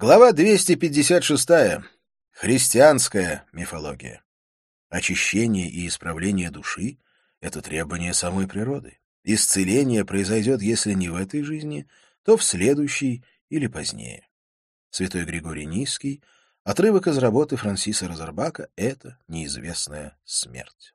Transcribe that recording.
Глава 256. Христианская мифология. Очищение и исправление души — это требование самой природы. Исцеление произойдет, если не в этой жизни, то в следующей или позднее. Святой Григорий Низкий. Отрывок из работы Франсиса Розарбака «Это неизвестная смерть».